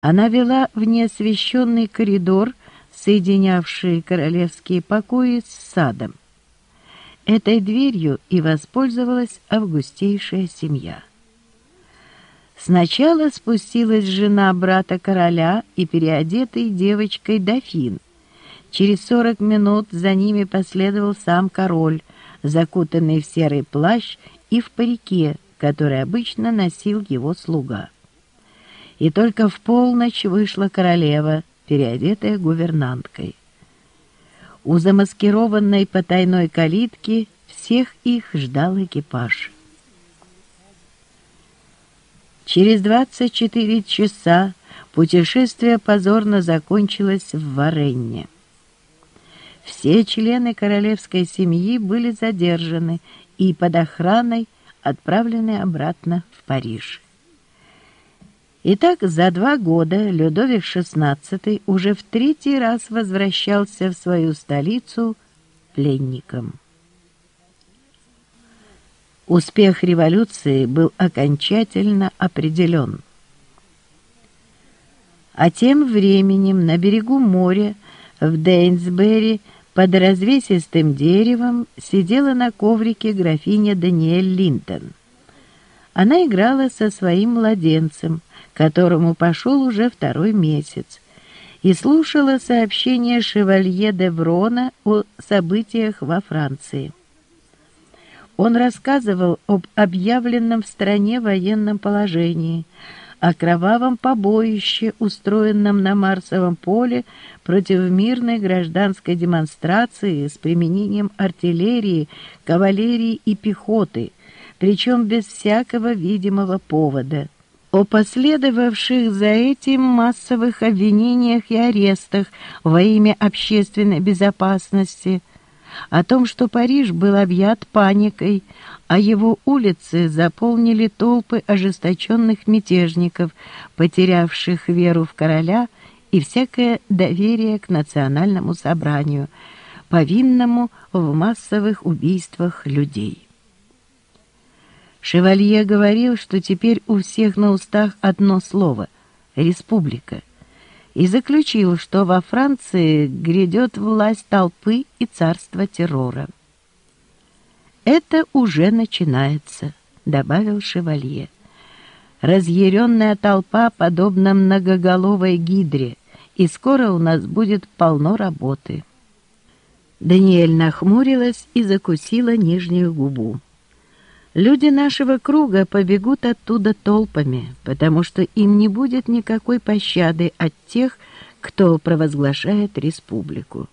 Она вела в неосвещенный коридор, соединявший королевские покои с садом. Этой дверью и воспользовалась августейшая семья. Сначала спустилась жена брата короля и переодетой девочкой дофин. Через сорок минут за ними последовал сам король, закутанный в серый плащ и в парике, который обычно носил его слуга. И только в полночь вышла королева, переодетая гувернанткой. У замаскированной потайной калитки всех их ждал экипаж. Через 24 часа путешествие позорно закончилось в Варенне. Все члены королевской семьи были задержаны и под охраной отправлены обратно в Париж. Итак, за два года Людовик XVI уже в третий раз возвращался в свою столицу пленником. Успех революции был окончательно определен. А тем временем на берегу моря в Дейнсбери под развесистым деревом сидела на коврике графиня Даниэль Линтон. Она играла со своим младенцем, которому пошел уже второй месяц, и слушала сообщения шевалье де Врона о событиях во Франции. Он рассказывал об объявленном в стране военном положении, о кровавом побоище, устроенном на Марсовом поле против мирной гражданской демонстрации с применением артиллерии, кавалерии и пехоты, причем без всякого видимого повода о последовавших за этим массовых обвинениях и арестах во имя общественной безопасности, о том, что Париж был объят паникой, а его улицы заполнили толпы ожесточенных мятежников, потерявших веру в короля и всякое доверие к национальному собранию, повинному в массовых убийствах людей. Шевалье говорил, что теперь у всех на устах одно слово — «республика», и заключил, что во Франции грядет власть толпы и царство террора. «Это уже начинается», — добавил Шевалье. «Разъяренная толпа подобна многоголовой гидре, и скоро у нас будет полно работы». Даниэль нахмурилась и закусила нижнюю губу. Люди нашего круга побегут оттуда толпами, потому что им не будет никакой пощады от тех, кто провозглашает республику.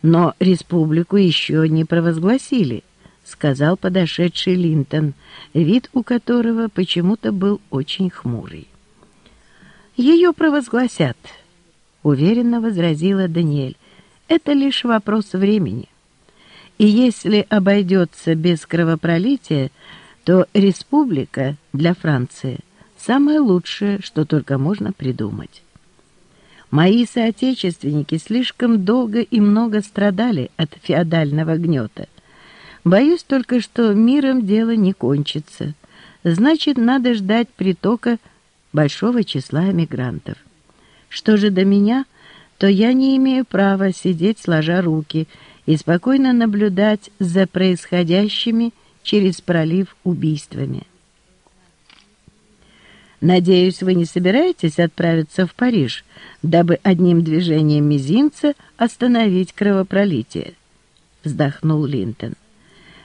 Но республику еще не провозгласили, сказал подошедший Линтон, вид у которого почему-то был очень хмурый. Ее провозгласят, уверенно возразила Даниэль. Это лишь вопрос времени. И если обойдется без кровопролития, то республика для Франции – самое лучшее, что только можно придумать. Мои соотечественники слишком долго и много страдали от феодального гнета. Боюсь только, что миром дело не кончится. Значит, надо ждать притока большого числа эмигрантов. Что же до меня, то я не имею права сидеть сложа руки – и спокойно наблюдать за происходящими через пролив убийствами. Надеюсь, вы не собираетесь отправиться в Париж, дабы одним движением мизинца остановить кровопролитие, вздохнул Линтон.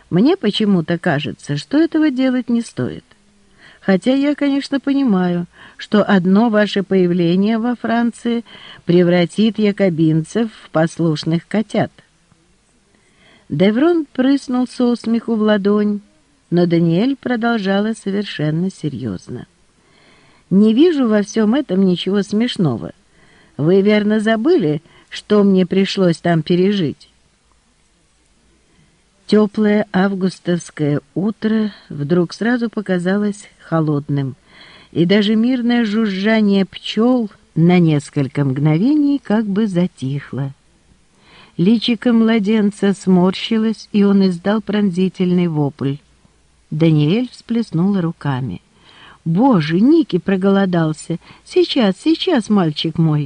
Мне почему-то кажется, что этого делать не стоит. Хотя я, конечно, понимаю, что одно ваше появление во Франции превратит якобинцев в послушных котят. Деврон прыснул со смеху в ладонь, но Даниэль продолжала совершенно серьезно. «Не вижу во всем этом ничего смешного. Вы верно забыли, что мне пришлось там пережить?» Теплое августовское утро вдруг сразу показалось холодным, и даже мирное жужжание пчел на несколько мгновений как бы затихло. Личико младенца сморщилось, и он издал пронзительный вопль. Даниэль всплеснула руками. Боже, Ники проголодался. Сейчас, сейчас, мальчик мой.